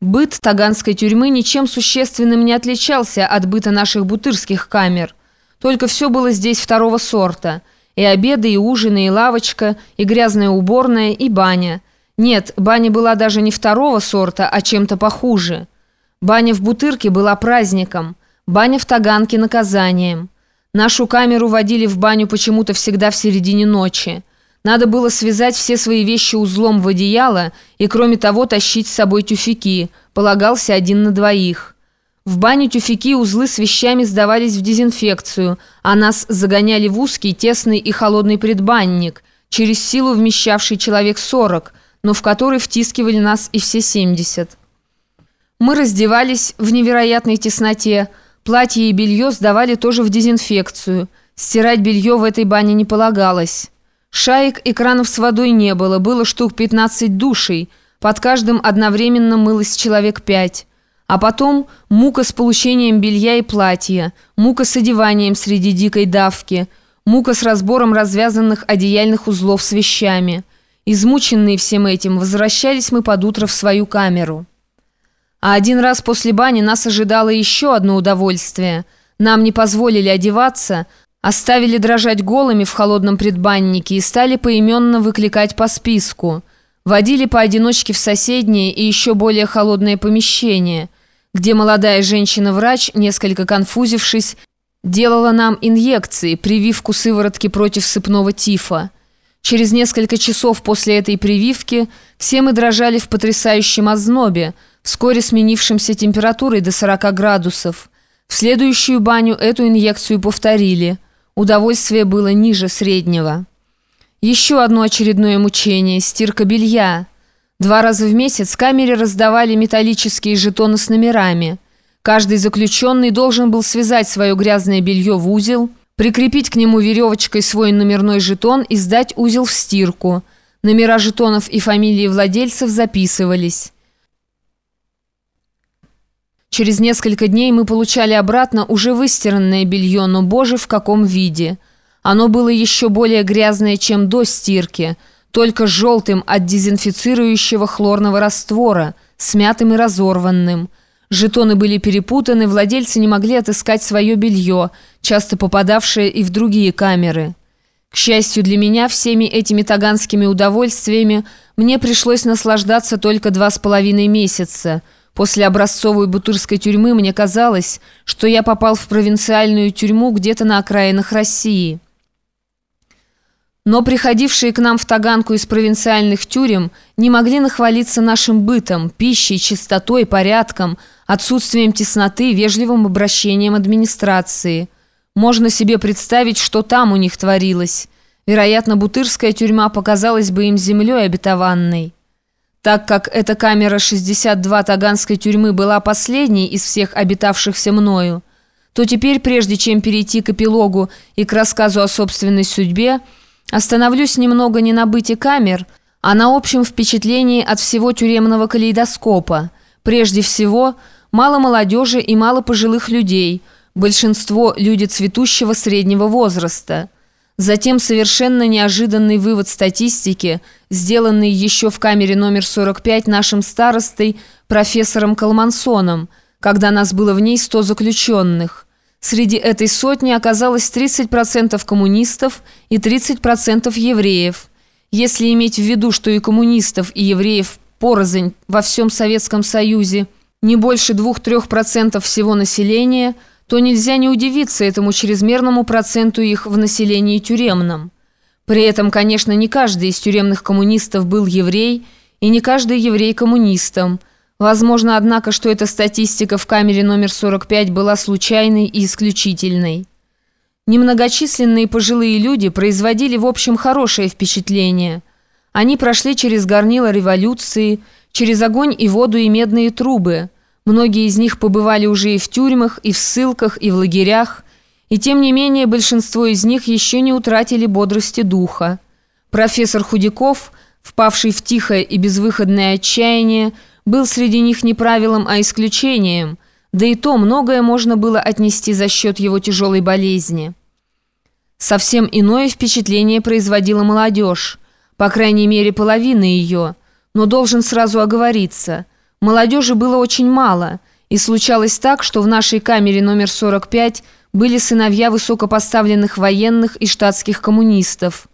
Быт таганской тюрьмы ничем существенным не отличался от быта наших бутырских камер. Только все было здесь второго сорта. И обеды, и ужины, и лавочка, и грязная уборная, и баня. Нет, баня была даже не второго сорта, а чем-то похуже. Баня в Бутырке была праздником, баня в Таганке наказанием. Нашу камеру водили в баню почему-то всегда в середине ночи. Надо было связать все свои вещи узлом в одеяло и, кроме того, тащить с собой тюфяки. Полагался один на двоих. В бане тюфяки узлы с вещами сдавались в дезинфекцию, а нас загоняли в узкий, тесный и холодный предбанник, через силу вмещавший человек 40, но в который втискивали нас и все 70. Мы раздевались в невероятной тесноте, платье и белье сдавали тоже в дезинфекцию. Стирать белье в этой бане не полагалось. Шаек и кранов с водой не было, было штук 15 душей, под каждым одновременно мылось человек пять. А потом мука с получением белья и платья, мука с одеванием среди дикой давки, мука с разбором развязанных одеяльных узлов с вещами. Измученные всем этим, возвращались мы под утро в свою камеру. А один раз после бани нас ожидало еще одно удовольствие. Нам не позволили одеваться – Оставили дрожать голыми в холодном предбаннике и стали поименно выкликать по списку. Водили поодиночке в соседнее и еще более холодное помещение, где молодая женщина-врач, несколько конфузившись, делала нам инъекции, прививку сыворотки против сыпного тифа. Через несколько часов после этой прививки все мы дрожали в потрясающем ознобе, вскоре сменившемся температурой до 40 градусов. В следующую баню эту инъекцию повторили – Удовольствие было ниже среднего. Еще одно очередное мучение – стирка белья. Два раза в месяц камере раздавали металлические жетоны с номерами. Каждый заключенный должен был связать свое грязное белье в узел, прикрепить к нему веревочкой свой номерной жетон и сдать узел в стирку. Номера жетонов и фамилии владельцев записывались. Через несколько дней мы получали обратно уже выстиранное белье, но, боже, в каком виде. Оно было еще более грязное, чем до стирки, только желтым от дезинфицирующего хлорного раствора, смятым и разорванным. Жетоны были перепутаны, владельцы не могли отыскать свое белье, часто попадавшее и в другие камеры. К счастью для меня, всеми этими таганскими удовольствиями мне пришлось наслаждаться только два с половиной месяца – После образцовой бутырской тюрьмы мне казалось, что я попал в провинциальную тюрьму где-то на окраинах России. Но приходившие к нам в Таганку из провинциальных тюрем не могли нахвалиться нашим бытом, пищей, чистотой, порядком, отсутствием тесноты, вежливым обращением администрации. Можно себе представить, что там у них творилось. Вероятно, бутырская тюрьма показалась бы им землей обетованной. Так как эта камера 62 Таганской тюрьмы была последней из всех обитавшихся мною, то теперь, прежде чем перейти к эпилогу и к рассказу о собственной судьбе, остановлюсь немного не на быте камер, а на общем впечатлении от всего тюремного калейдоскопа. Прежде всего, мало молодежи и мало пожилых людей, большинство – люди цветущего среднего возраста – Затем совершенно неожиданный вывод статистики, сделанный еще в камере номер 45 нашим старостой, профессором Калмансоном, когда нас было в ней 100 заключенных. Среди этой сотни оказалось 30% коммунистов и 30% евреев. Если иметь в виду, что и коммунистов, и евреев порознь во всем Советском Союзе не больше 2-3% всего населения – то нельзя не удивиться этому чрезмерному проценту их в населении тюремном. При этом, конечно, не каждый из тюремных коммунистов был еврей, и не каждый еврей коммунистом. Возможно, однако, что эта статистика в камере номер 45 была случайной и исключительной. Немногочисленные пожилые люди производили в общем хорошее впечатление. Они прошли через горнило революции, через огонь и воду и медные трубы – Многие из них побывали уже и в тюрьмах, и в ссылках, и в лагерях, и тем не менее большинство из них еще не утратили бодрости духа. Профессор Худяков, впавший в тихое и безвыходное отчаяние, был среди них не правилом, а исключением, да и то многое можно было отнести за счет его тяжелой болезни. Совсем иное впечатление производила молодежь, по крайней мере половина ее, но должен сразу оговориться – Молодежи было очень мало, и случалось так, что в нашей камере номер 45 были сыновья высокопоставленных военных и штатских коммунистов.